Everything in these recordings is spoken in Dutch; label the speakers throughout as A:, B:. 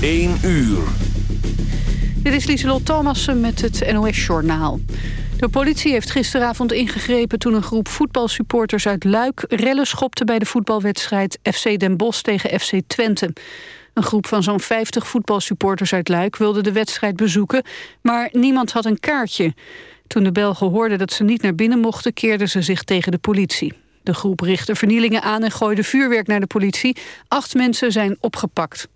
A: 1 uur.
B: Dit is Lieselot Thomassen met het NOS-journaal. De politie heeft gisteravond ingegrepen toen een groep voetbalsupporters uit Luik... rellen schopte bij de voetbalwedstrijd FC Den Bosch tegen FC Twente. Een groep van zo'n 50 voetbalsupporters uit Luik wilde de wedstrijd bezoeken... maar niemand had een kaartje. Toen de Belgen hoorden dat ze niet naar binnen mochten... keerden ze zich tegen de politie. De groep richtte vernielingen aan en gooide vuurwerk naar de politie. Acht mensen zijn opgepakt.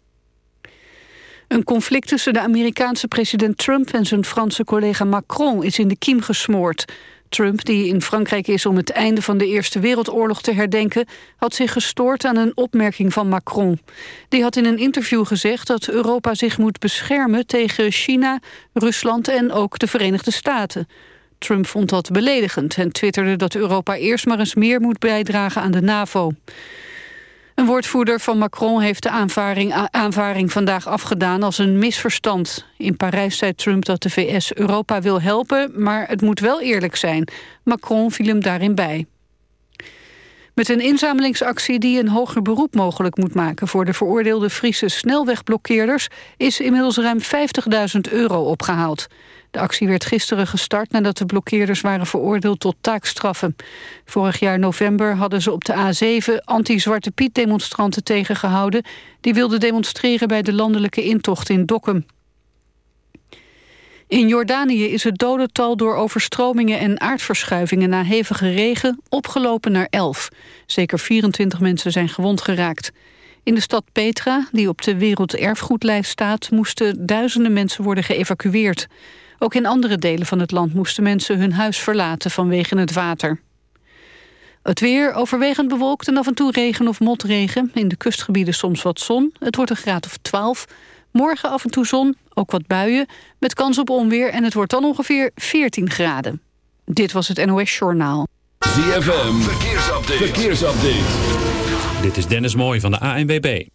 B: Een conflict tussen de Amerikaanse president Trump en zijn Franse collega Macron is in de kiem gesmoord. Trump, die in Frankrijk is om het einde van de Eerste Wereldoorlog te herdenken, had zich gestoord aan een opmerking van Macron. Die had in een interview gezegd dat Europa zich moet beschermen tegen China, Rusland en ook de Verenigde Staten. Trump vond dat beledigend en twitterde dat Europa eerst maar eens meer moet bijdragen aan de NAVO. Een woordvoerder van Macron heeft de aanvaring, aanvaring vandaag afgedaan als een misverstand. In Parijs zei Trump dat de VS Europa wil helpen, maar het moet wel eerlijk zijn. Macron viel hem daarin bij. Met een inzamelingsactie die een hoger beroep mogelijk moet maken... voor de veroordeelde Friese snelwegblokkeerders... is inmiddels ruim 50.000 euro opgehaald. De actie werd gisteren gestart nadat de blokkeerders waren veroordeeld tot taakstraffen. Vorig jaar november hadden ze op de A7 anti-Zwarte Piet demonstranten tegengehouden. Die wilden demonstreren bij de landelijke intocht in Dokkum. In Jordanië is het dodental door overstromingen en aardverschuivingen na hevige regen opgelopen naar 11. Zeker 24 mensen zijn gewond geraakt. In de stad Petra, die op de werelderfgoedlijst staat, moesten duizenden mensen worden geëvacueerd. Ook in andere delen van het land moesten mensen hun huis verlaten vanwege het water. Het weer overwegend bewolkt en af en toe regen of motregen. In de kustgebieden soms wat zon. Het wordt een graad of 12. Morgen af en toe zon, ook wat buien, met kans op onweer... en het wordt dan ongeveer 14 graden. Dit was het NOS Journaal.
A: ZFM, verkeersupdate. verkeersupdate.
C: Dit is Dennis Mooij van de ANWB.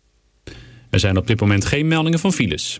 C: Er zijn op dit moment geen meldingen van files.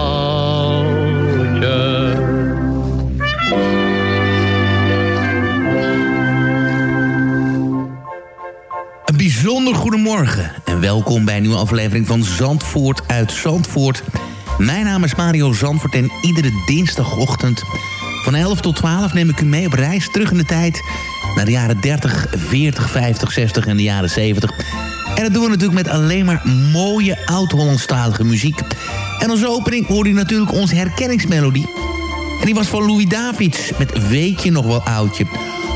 D: Goedemorgen en welkom bij een nieuwe aflevering van Zandvoort uit Zandvoort. Mijn naam is Mario Zandvoort en iedere dinsdagochtend van 11 tot 12 neem ik u mee op reis terug in de tijd... naar de jaren 30, 40, 50, 60 en de jaren 70. En dat doen we natuurlijk met alleen maar mooie oud-Hollandstalige muziek. En als opening hoorde u natuurlijk onze herkenningsmelodie. En die was van Louis Davids met Weet je nog wel oudje?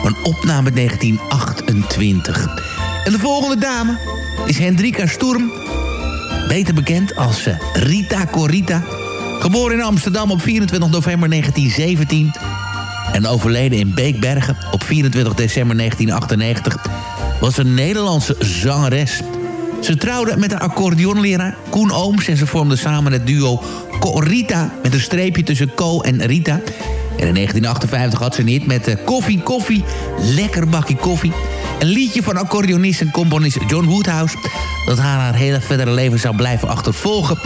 D: Een opname 1928. En de volgende dame is Hendrika Sturm. Beter bekend als eh, Rita Corita. Geboren in Amsterdam op 24 november 1917. En overleden in Beekbergen op 24 december 1998. Was een Nederlandse zangeres. Ze trouwde met haar accordeonleraar Koen Ooms... en ze vormden samen het duo Corita... met een streepje tussen Co en Rita... En in 1958 had ze niet met uh, Koffie Koffie, Lekker Bakkie Koffie. Een liedje van accordeonist en componist John Woodhouse... dat haar haar hele verdere leven zou blijven achtervolgen.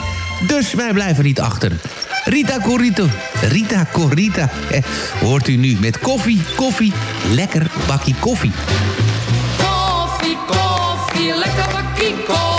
D: Dus wij blijven niet achter. Rita Corito, Rita Corita, eh, hoort u nu met Koffie Koffie, Lekker Bakkie Koffie.
E: Koffie, koffie, lekker bakkie koffie.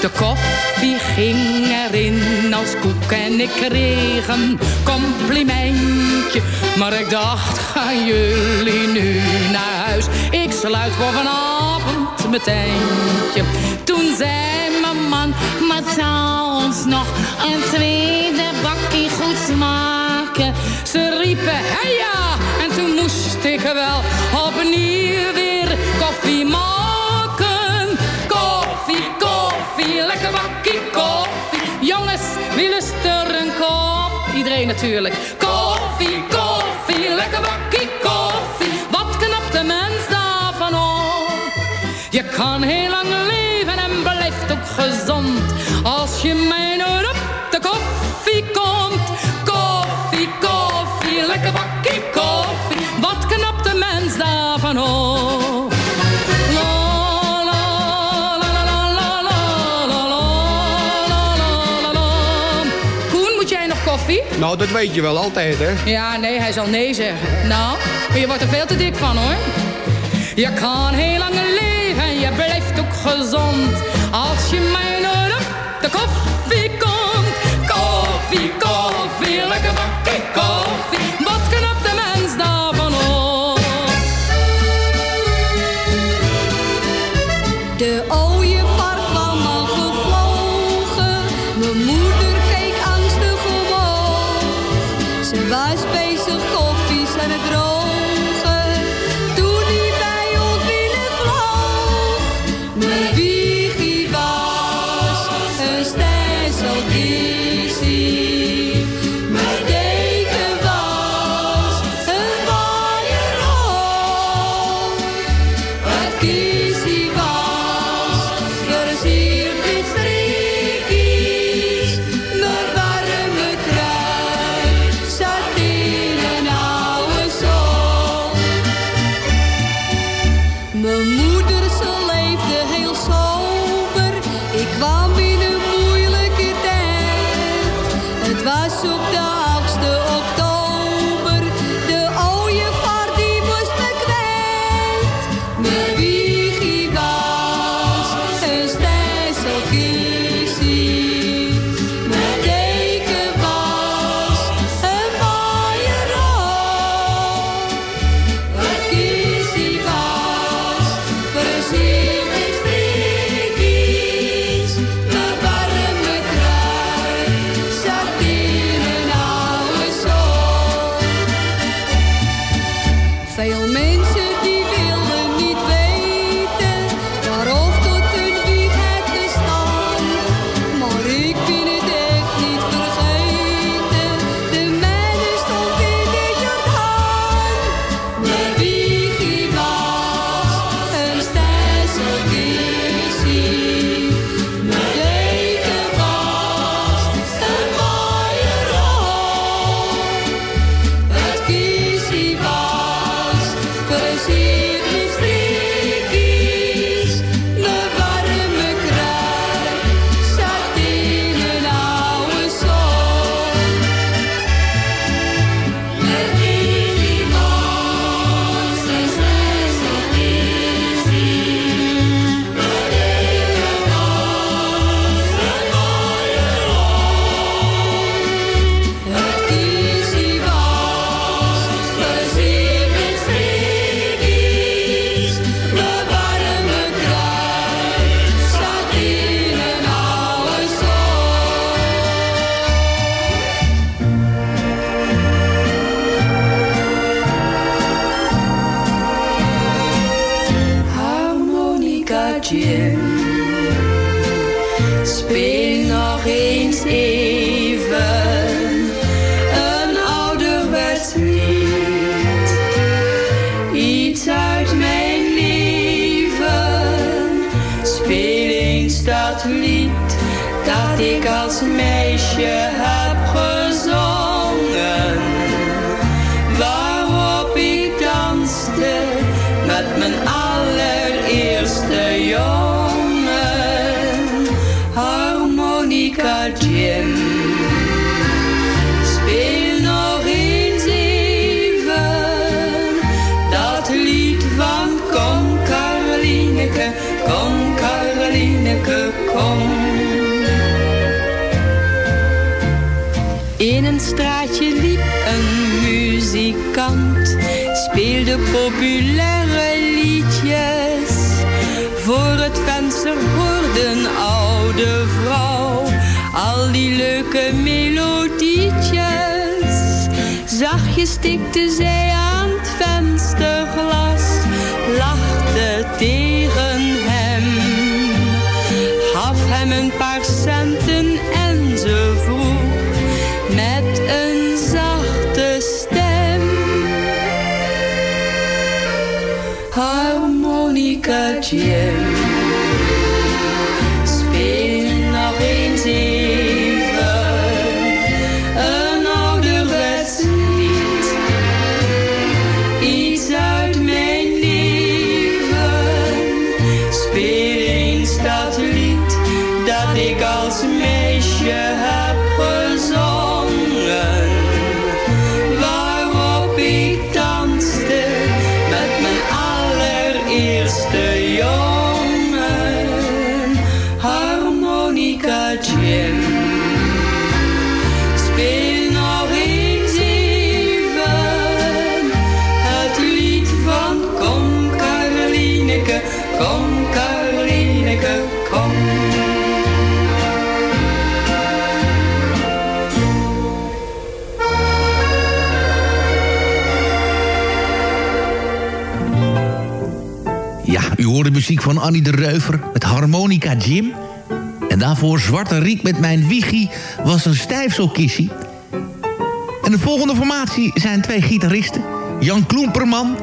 E: De koffie ging erin als koek en ik kreeg een complimentje. Maar ik dacht, gaan jullie nu naar huis? Ik sluit voor vanavond mijn tentje. Toen zei mijn man, maar zou ons nog een tweede bakkie goed smaken. Ze riepen, hey ja, en toen moest ik wel opnieuw weer koffie maken. Natuurlijk. Koffie, koffie, lekker bakkie koffie. Wat knapt de mens daarvan op? Je kan heel lang leven en blijft ook gezond. Als je mij
F: Nou, dat weet je wel altijd, hè?
E: Ja, nee, hij zal nee zeggen. Nou, maar je wordt er veel te dik van, hoor. Je kan heel lang leven en je blijft ook gezond. Als je mij nooit op de koffie komt. Koffie, koffie, lekker bakkie koffie. Wat knapt de mens daarvan op?
G: De melodietjes. Zachtjes stikte zij van
D: Annie de Reuver met Harmonica Jim. En daarvoor Zwarte Riek met Mijn Wiegie was een stijfselkissie. En de volgende formatie zijn twee gitaristen. Jan Kloemperman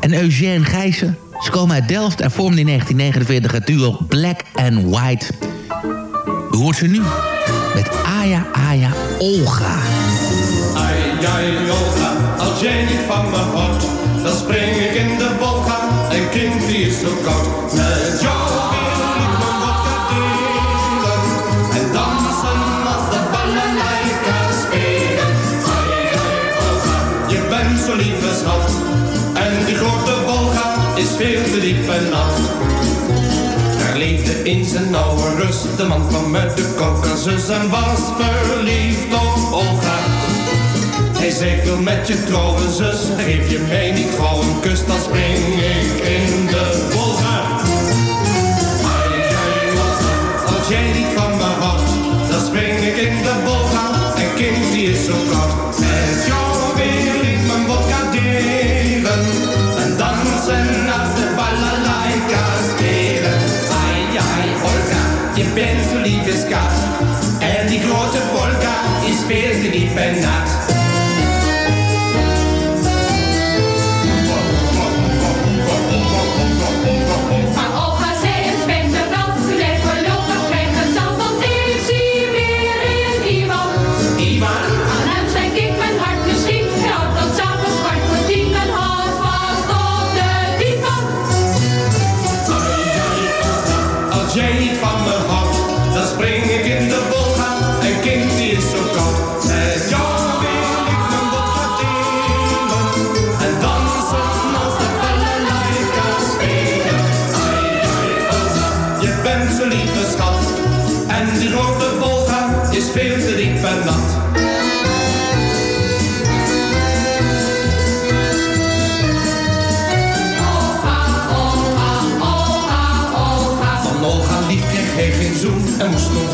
D: en Eugène Gijssen. Ze komen uit Delft en vormden in 1949 het duo Black and White. U hoort ze nu met Aya Aya Olga.
H: Aya Olga, als jij niet van me houdt, dan spring ik is zo. Met ik mijn wat delen. En dansen als de ballen lijken spelen. Ai, Olga, je bent zo lieve schat. En die grote Wolga is veel te diep en nat. Er leefde in zijn oude rust, de man kwam met de Caucasus en was verliefd op Olga. Nee, zeker met je trouwen zus. Geef je mij niet gewoon een kus, dan spring ik in de
I: bos. Estamos todos.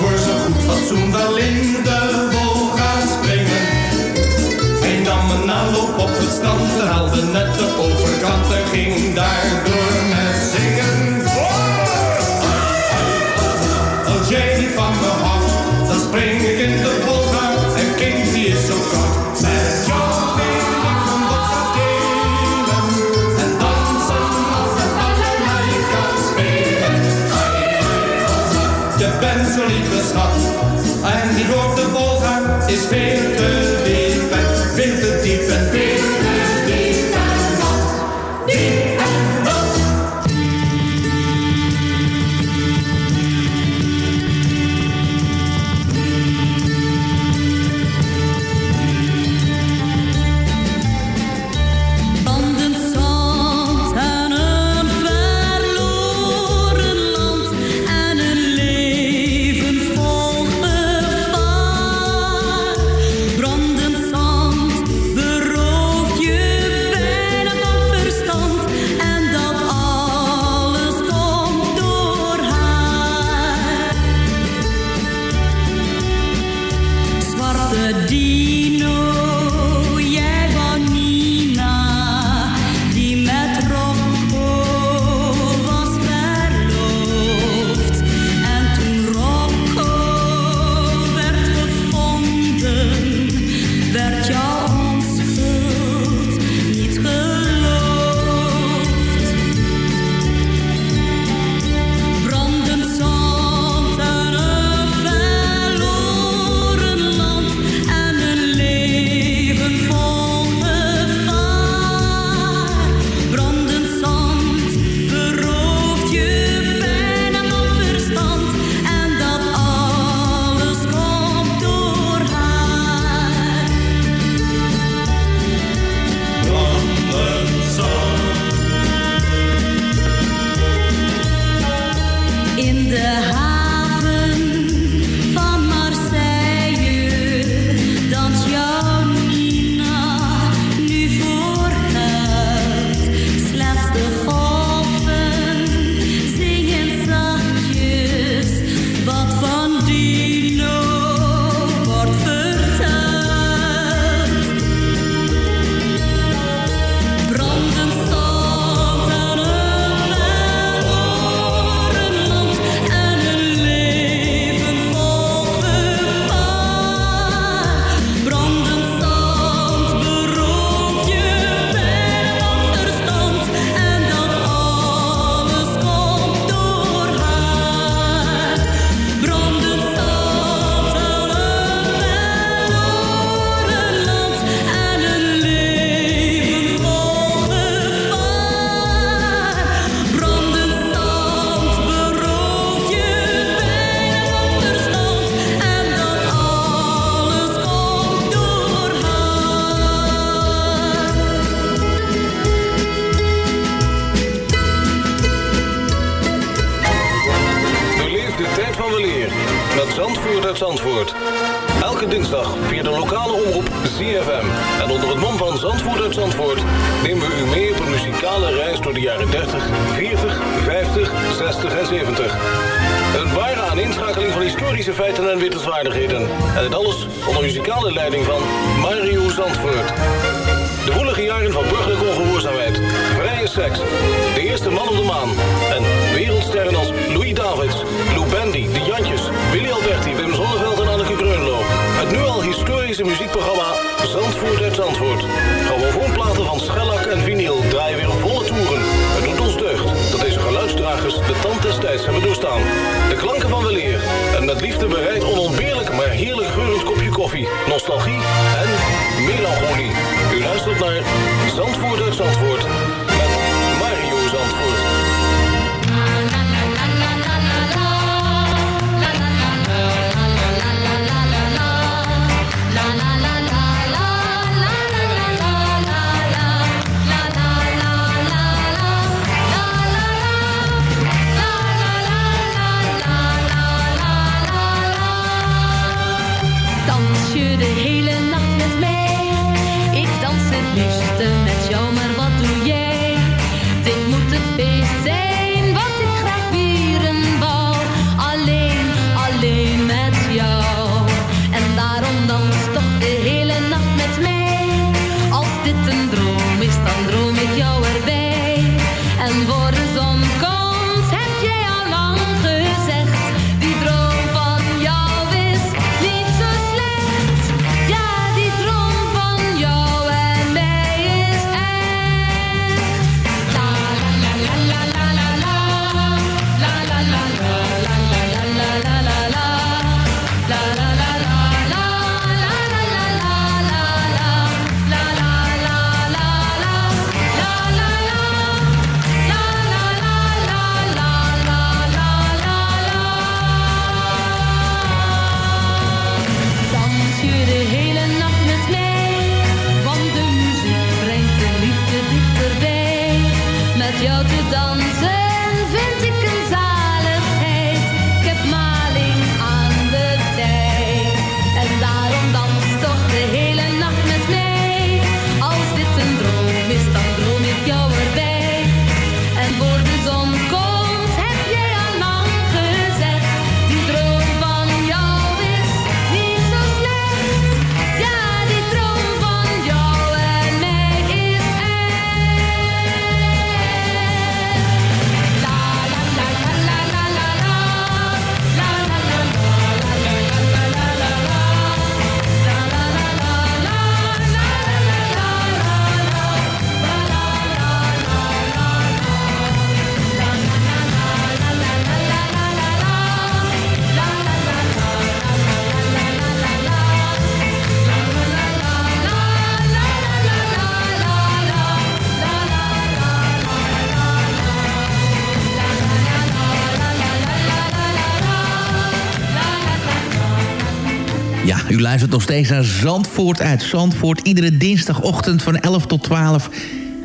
I: Luistert
D: nog steeds naar Zandvoort uit Zandvoort. Iedere dinsdagochtend van 11 tot 12.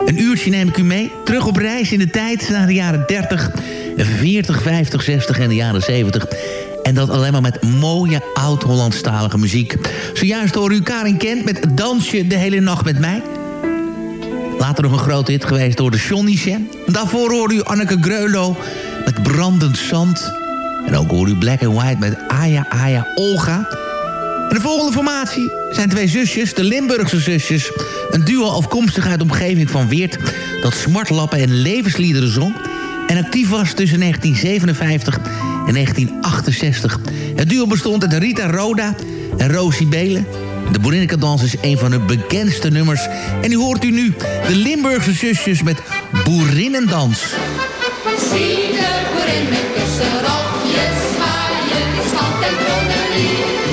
D: Een uurtje neem ik u mee. Terug op reis in de tijd naar de jaren 30, 40, 50, 60 en de jaren 70. En dat alleen maar met mooie oud-Hollandstalige muziek. Zojuist hoor u Karin Kent met Dansje de hele nacht met mij. Later nog een grote hit geweest door de Johnny's. Daarvoor hoorde u Anneke Greulow met Brandend Zand. En ook hoor u Black and White met Aya Aya Olga. En de volgende formatie zijn twee zusjes, de Limburgse zusjes. Een duo afkomstig uit de omgeving van Weert... dat smartlappen en levensliederen zong... en actief was tussen 1957 en 1968. Het duo bestond uit Rita Roda en Rosie Belen. De Boerinnekadans is een van hun bekendste nummers. En u hoort u nu de Limburgse zusjes met Boerinnendans.
J: Zie de boerinnen tussen rokjes zwaaien, hand en broderie,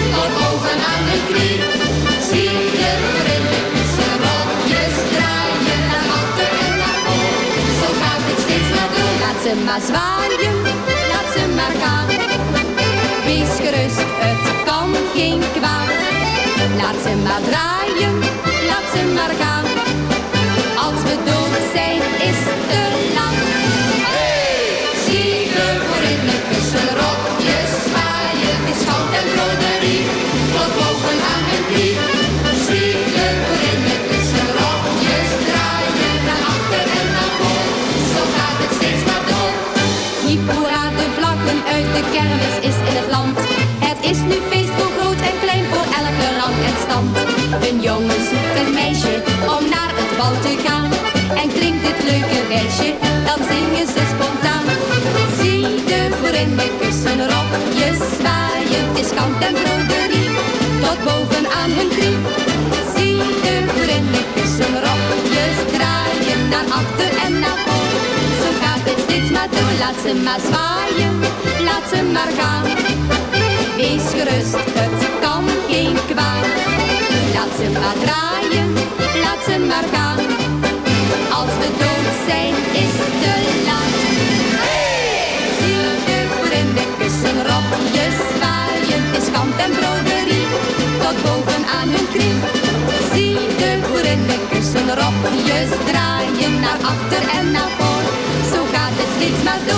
J: ze maar zwaaien, laat ze maar gaan. Wees gerust, het kan geen kwaad. Laat ze maar draaien, laat ze maar gaan. Kermis is in het land. Het is nu feest voor groot en klein, voor elke rang en stand. Een jongen zoekt een meisje om naar het bal te gaan. En klinkt dit leuke wijsje, dan zingen ze spontaan. Zie de boerinnen kussen rokjes zwaaien, het is kant en broderie, tot boven aan hun knie. Zie de boerinnen kussen rokjes draaien, naar achter en naar. Het steeds maar door, laat ze maar zwaaien, laat ze maar gaan. Wees gerust, het kan geen kwaad. Laat ze maar draaien, laat ze maar gaan. Als we dood zijn, is te laat. Zie de boerinnen kussen rokjes zwaaien, is kant en broderie, tot boven aan hun knie. Zie de kussen rokjes draaien, naar achter en naar voor. Zo gaat het steeds maar door.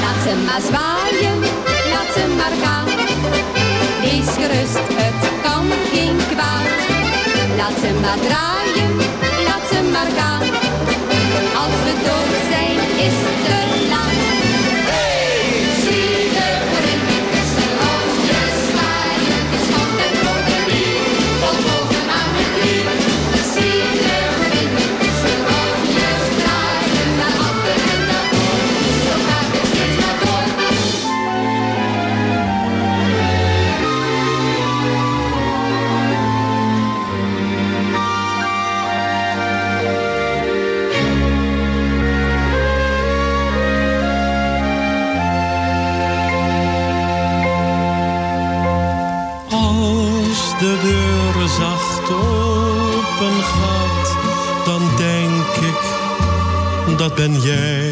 J: Laat ze maar zwaaien, laat ze maar gaan. Wees gerust, het kan geen kwaad. Laat ze maar draaien, laat ze maar gaan.
K: Dat ben jij.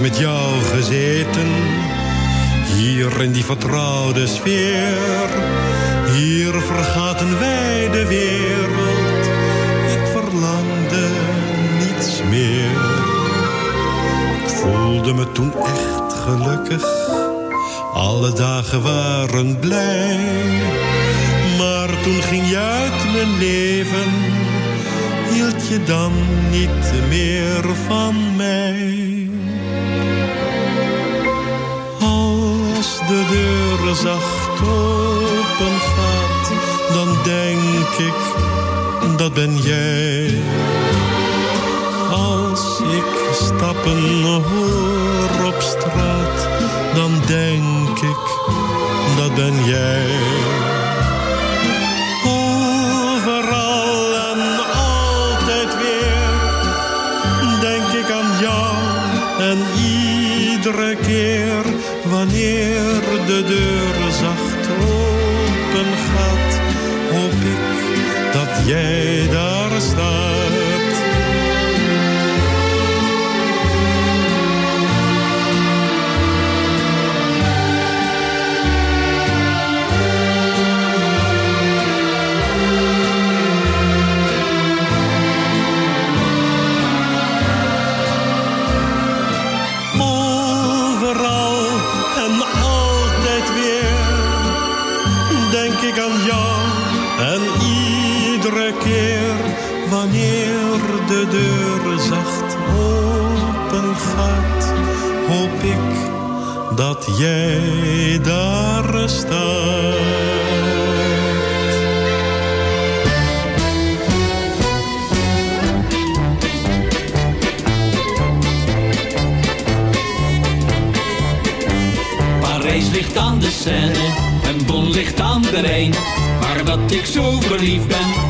K: Met jou gezeten, hier in die vertrouwde sfeer. Hier vergaten wij de wereld, ik verlangde niets meer. Ik voelde me toen echt gelukkig, alle dagen waren blij. Maar toen ging je uit mijn leven, hield je dan niet meer van mij. Deur zacht open gaat, dan denk ik, dat ben jij. Als ik stappen hoor op straat, dan denk ik, dat ben jij. Wanneer de deur zacht open gaat, hoop ik dat jij daar staat. Wanneer de deur zacht open gaat, hoop ik dat jij daar staat.
L: Parijs ligt aan de Seine en Bon ligt aan de Rijn. Maar dat ik zo verliefd ben,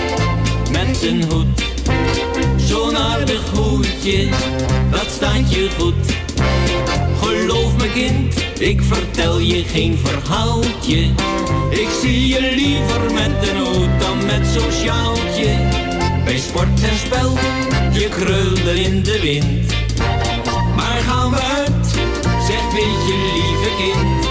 L: met een hoed. Zo'n aardig hoedje, dat staat je goed. Geloof me kind, ik vertel je geen verhaaltje. Ik zie je liever met een hoed dan met zo'n sjaaltje. Bij sport en spel, je krulde in de wind. Maar gaan we uit, zeg weet je lieve kind.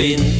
I: been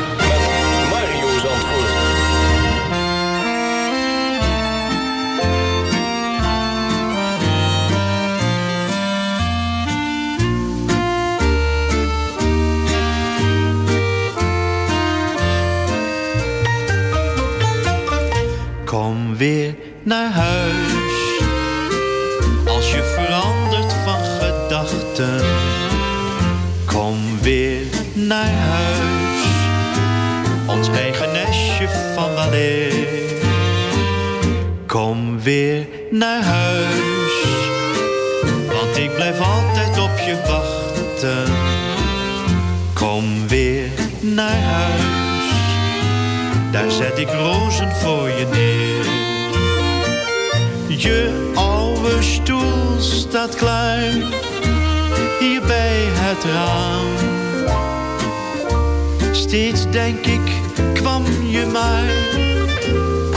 M: weer naar huis. Als je verandert van gedachten. Kom weer naar huis. Ons eigen nestje van weleer. Kom weer naar huis. Want ik blijf altijd op je wachten. Kom weer naar huis. Daar zet ik rozen voor je neer. Je oude stoel staat klaar, hier bij het raam. Steeds denk ik, kwam je maar.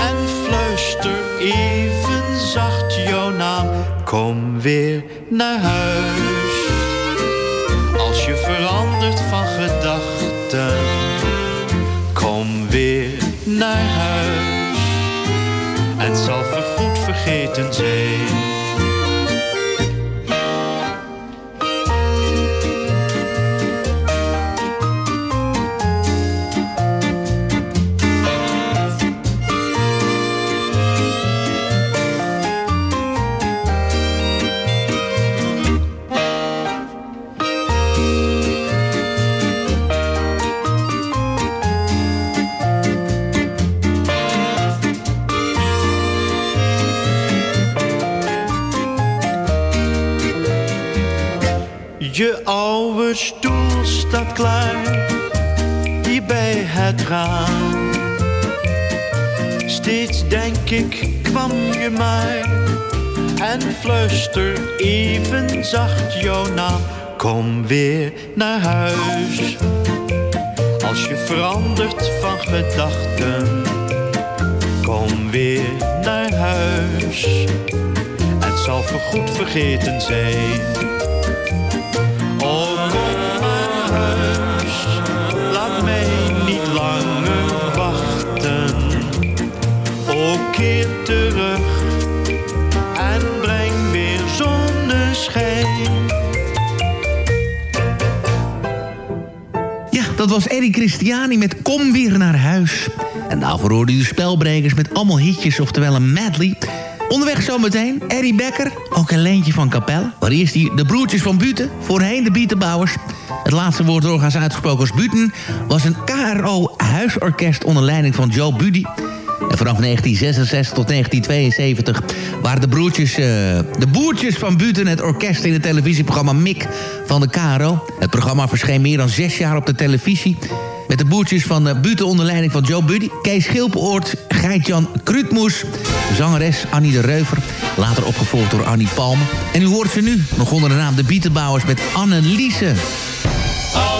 M: En fluister even zacht jouw naam. Kom weer naar huis. Als je verandert van even zacht jouw naam. Kom weer naar huis. Als je verandert van gedachten. Kom weer naar huis. Het zal voorgoed vergeten zijn.
D: Was Eddie Christiani met Kom weer naar huis. En daarvoor hoorde u spelbrekers met allemaal hitjes, oftewel een medley. Onderweg zometeen Eddie Becker, ook een leentje van Kapel. Maar eerst die de broertjes van Buten, voorheen de Bietenbouwers. Het laatste woord doorgaans uitgesproken als Buten... was een KRO-huisorkest onder leiding van Joe Buddy. En vanaf 1966 tot 1972 waren de broertjes, eh, de boertjes van Buten... het orkest in het televisieprogramma Mik van de KRO. Het programma verscheen meer dan zes jaar op de televisie... Met de boertjes van de Buten onder leiding van Joe Buddy... Kees Schilpeoort, Geit-Jan Kruutmoes... zangeres Annie de Reuver... later opgevolgd door Annie Palme. En u hoort ze nu, nog onder de naam de Bietenbouwers... met Anneliese.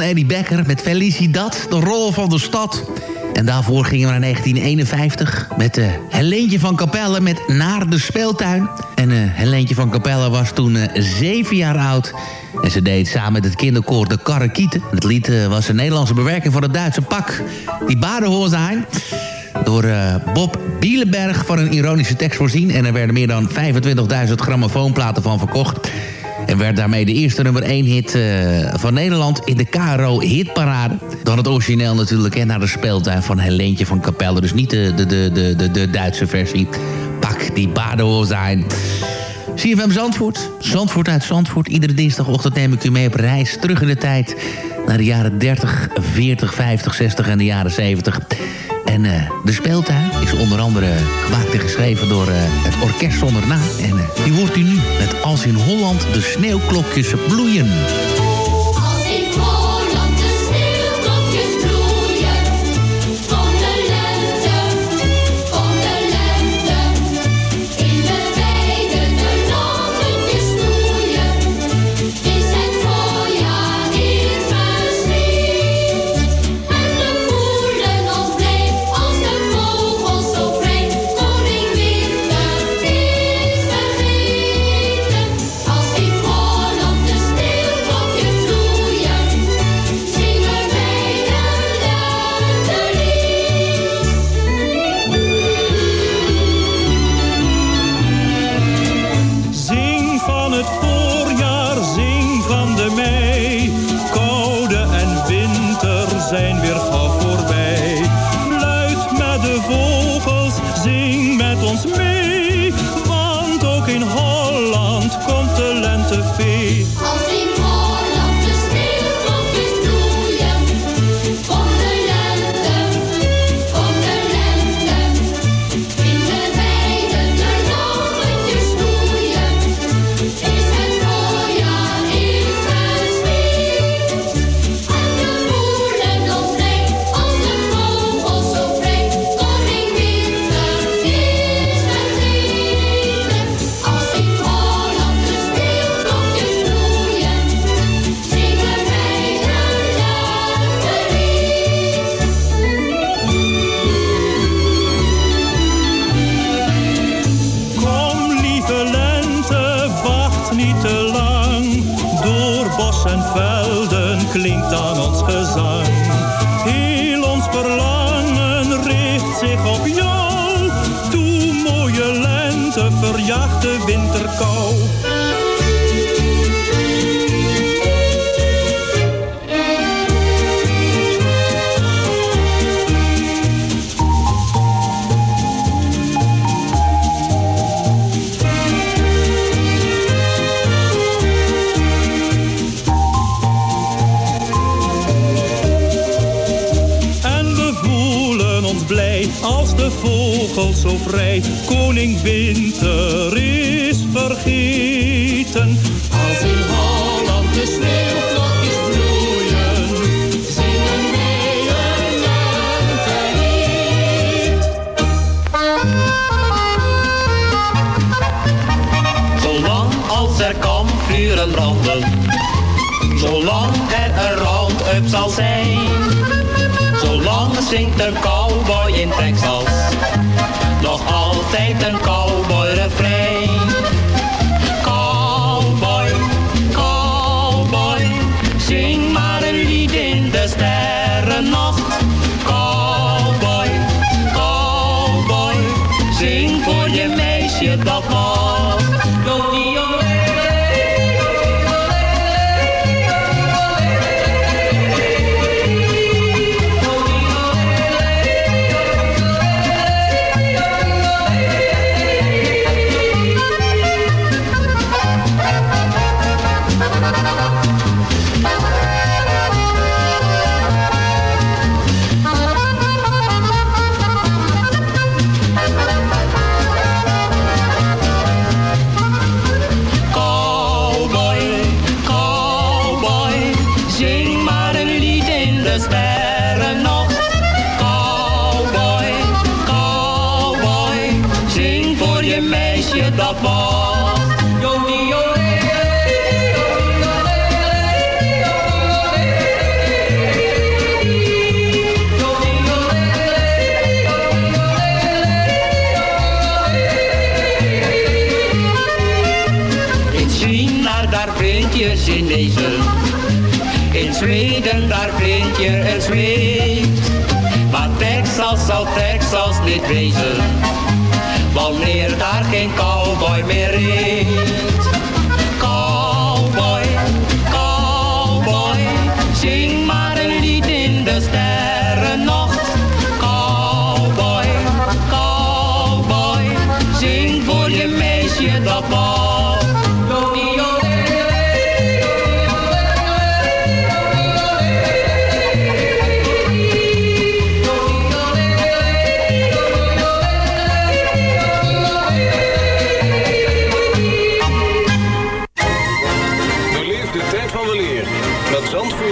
E: van
D: Eddie Becker met Felicidad, de rol van de stad. En daarvoor gingen we naar 1951 met uh, Helentje van Capelle met Naar de Speeltuin. En uh, Helentje van Capelle was toen uh, zeven jaar oud. En ze deed samen met het kinderkoor de Karrekieten. Het lied was een Nederlandse bewerking van het Duitse pak. Die badenhoor zijn door Bob Bielenberg van een ironische tekst voorzien. En er werden meer dan 25.000 grammofoonplaten van verkocht. En werd daarmee de eerste nummer 1 hit uh, van Nederland in de KRO Hitparade. Dan het origineel natuurlijk en naar de speeltuin van Helentje van Capelle. Dus niet de, de, de, de, de, Duitse versie. Pak die badenhoor zijn. CFM Zandvoort. Zandvoort uit Zandvoort. Iedere dinsdagochtend neem ik u mee op reis terug in de tijd. Naar de jaren 30, 40, 50, 60 en de jaren 70. En uh, de speeltuin is onder andere gemaakt en geschreven door uh, het Orkest Zonder Naam. En uh, die hoort u nu met Als in Holland de sneeuwklokjes bloeien.
N: Texas niet wezen. Wanneer daar geen cowboy meer reed.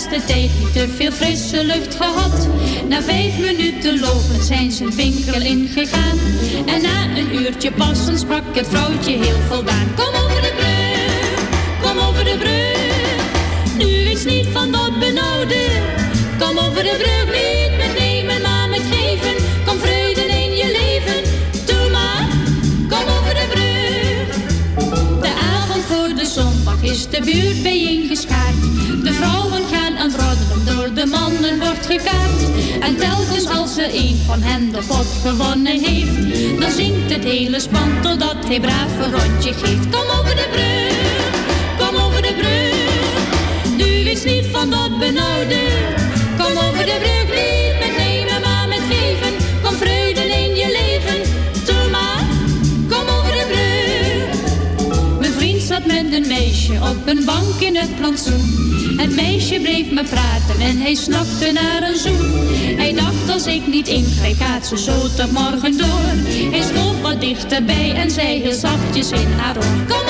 E: laatste tijd niet te veel frisse lucht gehad. Na vijf minuten lopen zijn ze een winkel ingegaan. En na een uurtje passen sprak het vrouwtje heel voldaan. Kom over de brug, kom over de brug. Nu is niet van dat benodigd. Kom over de brug, niet met nemen, maar met geven. Kom vrede in je leven. Doe maar, kom over de brug. De avond voor de zondag is de buurt bijeengeschaard. De vrouwen gaan aan door de mannen wordt gekaart. En telkens als er een van hen de pot gewonnen heeft, dan zingt het hele span totdat hij braaf een rondje geeft. Kom over de brug, kom over de brug. Nu is niet van dat benauwde. Kom over de brug, meisje op een bank in het plantsoen. Het meisje bleef me praten en hij snakte naar een zoen. Hij dacht als ik niet ingreep, gaat ze zo tot morgen door. Hij schoof wat dichterbij en zei heel zachtjes in haar oor.